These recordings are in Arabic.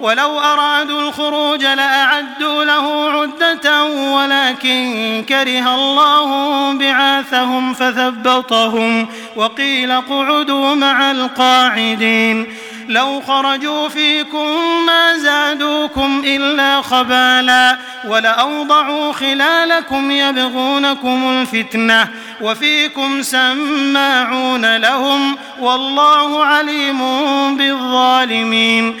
ولو أرادوا الخروج لأعدوا له عدة ولكن كره الله بعاثهم فثبطهم وقيل قعدوا مع القاعدين لو خرجوا فيكم ما زادوكم إلا خبالا ولأوضعوا خلالكم يبغونكم الفتنة وفيكم سماعون لهم والله عليم بالظالمين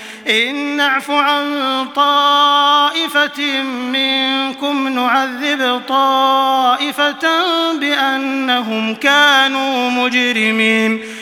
إن نعف عن طائفة منكم نعذب طائفة بأنهم كانوا مجرمين.